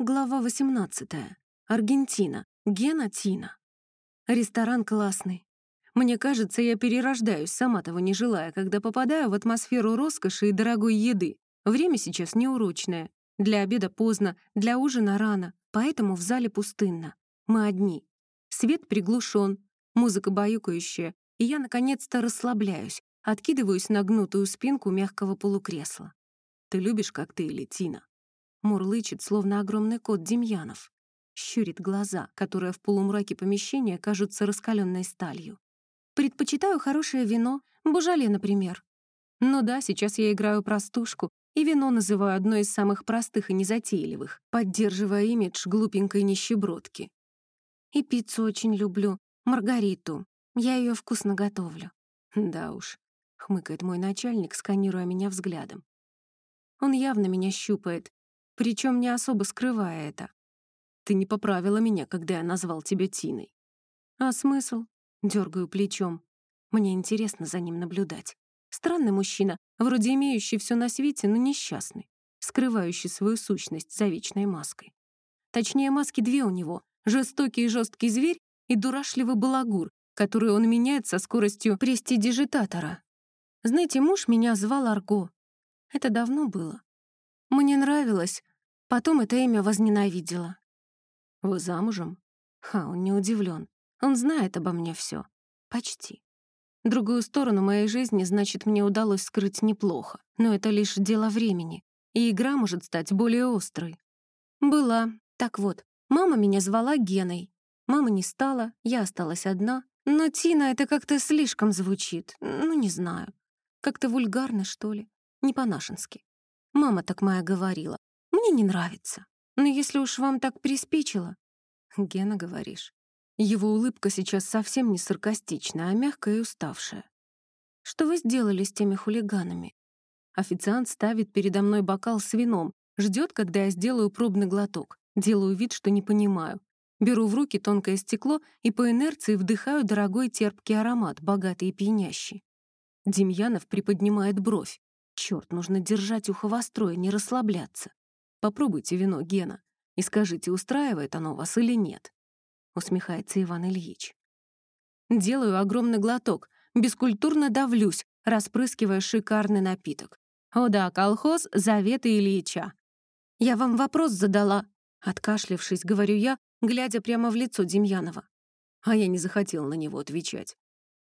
Глава 18. Аргентина. Гена Тина. Ресторан классный. Мне кажется, я перерождаюсь, сама того не желая, когда попадаю в атмосферу роскоши и дорогой еды. Время сейчас неурочное. Для обеда поздно, для ужина рано, поэтому в зале пустынно. Мы одни. Свет приглушен, музыка баюкающая, и я наконец-то расслабляюсь, откидываюсь на гнутую спинку мягкого полукресла. «Ты любишь коктейли, Тина?» Мурлычет, словно огромный кот Демьянов. Щурит глаза, которые в полумраке помещения кажутся раскаленной сталью. Предпочитаю хорошее вино, бужале, например. Ну да, сейчас я играю простушку, и вино называю одной из самых простых и незатейливых, поддерживая имидж глупенькой нищебродки. И пиццу очень люблю, Маргариту. Я ее вкусно готовлю. Да уж, хмыкает мой начальник, сканируя меня взглядом. Он явно меня щупает, причем не особо скрывая это. Ты не поправила меня, когда я назвал тебя Тиной. А смысл? Дергаю плечом. Мне интересно за ним наблюдать. Странный мужчина, вроде имеющий все на свете, но несчастный, скрывающий свою сущность за вечной маской. Точнее, маски две у него — жестокий и жесткий зверь и дурашливый балагур, который он меняет со скоростью престидижитатора. Знаете, муж меня звал Арго. Это давно было. Мне нравилось, Потом это имя возненавидела. Вы замужем? Ха, он не удивлен. Он знает обо мне все. Почти. Другую сторону моей жизни, значит, мне удалось скрыть неплохо. Но это лишь дело времени. И игра может стать более острой. Была. Так вот, мама меня звала Геной. Мама не стала, я осталась одна. Но Тина — это как-то слишком звучит. Ну, не знаю. Как-то вульгарно, что ли. Не по-нашенски. Мама так моя говорила. Мне не нравится. Но если уж вам так приспичило...» «Гена, говоришь». Его улыбка сейчас совсем не саркастичная, а мягкая и уставшая. «Что вы сделали с теми хулиганами?» Официант ставит передо мной бокал с вином, ждет, когда я сделаю пробный глоток. Делаю вид, что не понимаю. Беру в руки тонкое стекло и по инерции вдыхаю дорогой терпкий аромат, богатый и пьянящий. Демьянов приподнимает бровь. Черт, нужно держать ухо востро и не расслабляться. Попробуйте вино, Гена, и скажите, устраивает оно вас или нет. Усмехается Иван Ильич. Делаю огромный глоток, бескультурно давлюсь, распрыскивая шикарный напиток. О да, колхоз — заветы Ильича. Я вам вопрос задала. Откашлившись, говорю я, глядя прямо в лицо Демьянова. А я не захотел на него отвечать.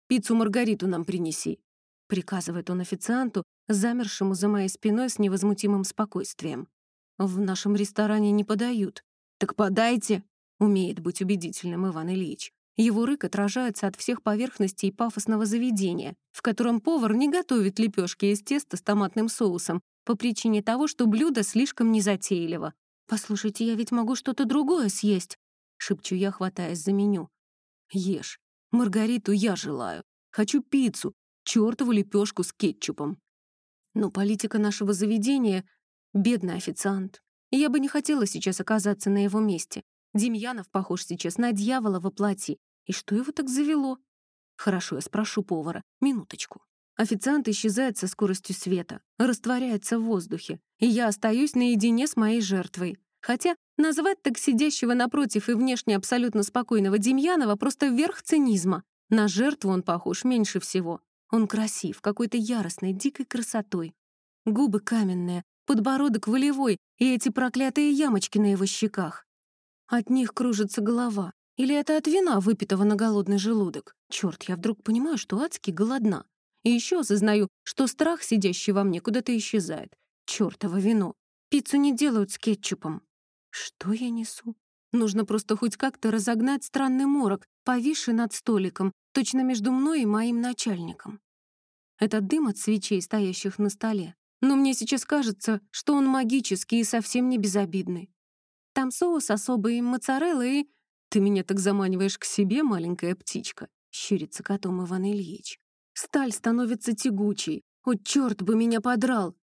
«Пиццу Маргариту нам принеси», — приказывает он официанту, замершему за моей спиной с невозмутимым спокойствием. В нашем ресторане не подают. Так подайте, умеет быть убедительным Иван Ильич. Его рык отражается от всех поверхностей пафосного заведения, в котором повар не готовит лепешки из теста с томатным соусом по причине того, что блюдо слишком незатейливо. «Послушайте, я ведь могу что-то другое съесть», — шепчу я, хватаясь за меню. «Ешь. Маргариту я желаю. Хочу пиццу, чёртову лепешку с кетчупом». Но политика нашего заведения Бедный официант. Я бы не хотела сейчас оказаться на его месте. Демьянов похож сейчас на дьявола во плоти. И что его так завело? Хорошо, я спрошу повара. Минуточку. Официант исчезает со скоростью света, растворяется в воздухе, и я остаюсь наедине с моей жертвой. Хотя назвать так сидящего напротив и внешне абсолютно спокойного Демьянова просто верх цинизма. На жертву он похож меньше всего. Он красив, какой-то яростной, дикой красотой. Губы каменные, подбородок волевой и эти проклятые ямочки на его щеках. От них кружится голова. Или это от вина, выпитого на голодный желудок? Черт, я вдруг понимаю, что адски голодна. И еще осознаю, что страх, сидящий во мне, куда-то исчезает. Чёртово вино. Пиццу не делают с кетчупом. Что я несу? Нужно просто хоть как-то разогнать странный морок, повисший над столиком, точно между мной и моим начальником. Это дым от свечей, стоящих на столе, но мне сейчас кажется, что он магический и совсем не безобидный. Там соус особый, моцарелла и... Ты меня так заманиваешь к себе, маленькая птичка, щурится котом Иван Ильич. Сталь становится тягучей. О, черт бы меня подрал!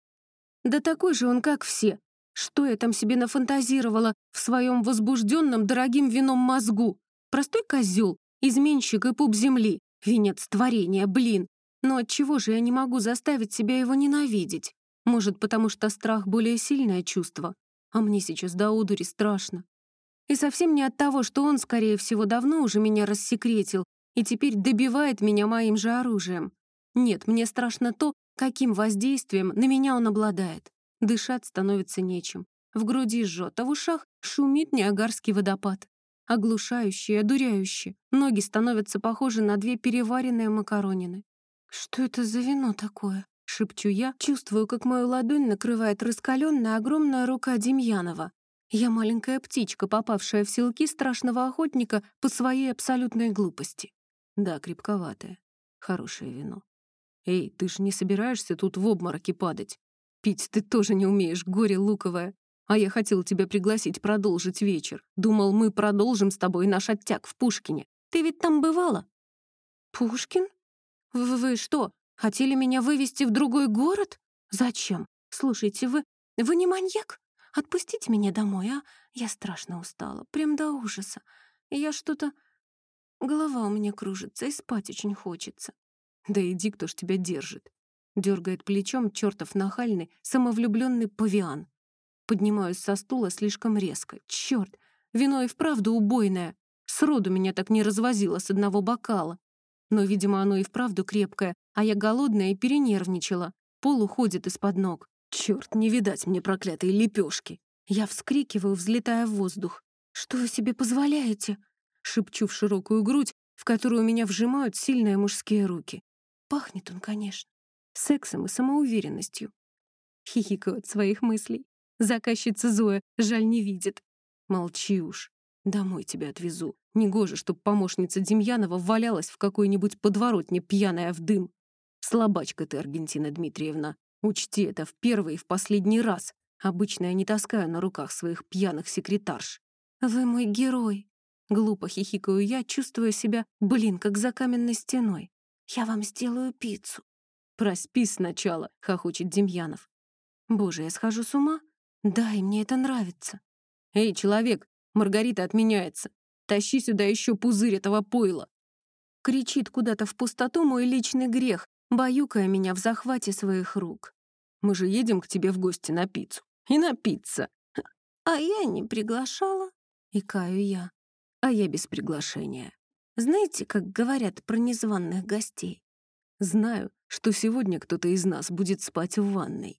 Да такой же он, как все. Что я там себе нафантазировала в своем возбужденном дорогим вином мозгу? Простой козел, изменщик и пуп земли, венец творения, блин. Но отчего же я не могу заставить себя его ненавидеть? Может, потому что страх — более сильное чувство, А мне сейчас до удури страшно. И совсем не от того, что он, скорее всего, давно уже меня рассекретил и теперь добивает меня моим же оружием. Нет, мне страшно то, каким воздействием на меня он обладает. Дышать становится нечем. В груди жжет, а в ушах шумит неагарский водопад. Оглушающий, одуряющий. Ноги становятся похожи на две переваренные макаронины. «Что это за вино такое?» — шепчу я, чувствую, как мою ладонь накрывает раскаленная огромная рука Демьянова. Я маленькая птичка, попавшая в селки страшного охотника по своей абсолютной глупости. Да, крепковатое. Хорошее вино. Эй, ты ж не собираешься тут в обмороке падать? Пить ты тоже не умеешь, горе луковое. А я хотел тебя пригласить продолжить вечер. Думал, мы продолжим с тобой наш оттяг в Пушкине. Ты ведь там бывала?» «Пушкин? Вы, вы что, хотели меня вывести в другой город? Зачем? Слушайте, вы... Вы не маньяк? Отпустите меня домой, а? Я страшно устала, прям до ужаса. Я что-то... Голова у меня кружится, и спать очень хочется. Да иди, кто ж тебя держит. Дергает плечом чертов нахальный, самовлюбленный павиан. Поднимаюсь со стула слишком резко. Черт, вино и вправду убойное. Сроду меня так не развозило с одного бокала. Но, видимо, оно и вправду крепкое, а я голодная и перенервничала. Пол уходит из-под ног. Черт, не видать мне проклятой лепешки. Я вскрикиваю, взлетая в воздух. «Что вы себе позволяете?» Шепчу в широкую грудь, в которую меня вжимают сильные мужские руки. Пахнет он, конечно, сексом и самоуверенностью. Хихикаю от своих мыслей. Заказчица Зоя, жаль, не видит. Молчи уж. Домой тебя отвезу. Негоже, чтоб помощница Демьянова валялась в какой-нибудь подворотне, пьяная в дым. Слабачка ты, Аргентина Дмитриевна. Учти это в первый и в последний раз. Обычно я не таскаю на руках своих пьяных секретарш. Вы мой герой. Глупо хихикаю я, чувствуя себя, блин, как за каменной стеной. Я вам сделаю пиццу. Проспи сначала, хохочет Демьянов. Боже, я схожу с ума? Да, и мне это нравится. Эй, человек, Маргарита отменяется. Тащи сюда еще пузырь этого пойла. Кричит куда-то в пустоту мой личный грех, баюкая меня в захвате своих рук. Мы же едем к тебе в гости на пиццу. И на пицца. А я не приглашала. И каю я. А я без приглашения. Знаете, как говорят про незваных гостей? Знаю, что сегодня кто-то из нас будет спать в ванной.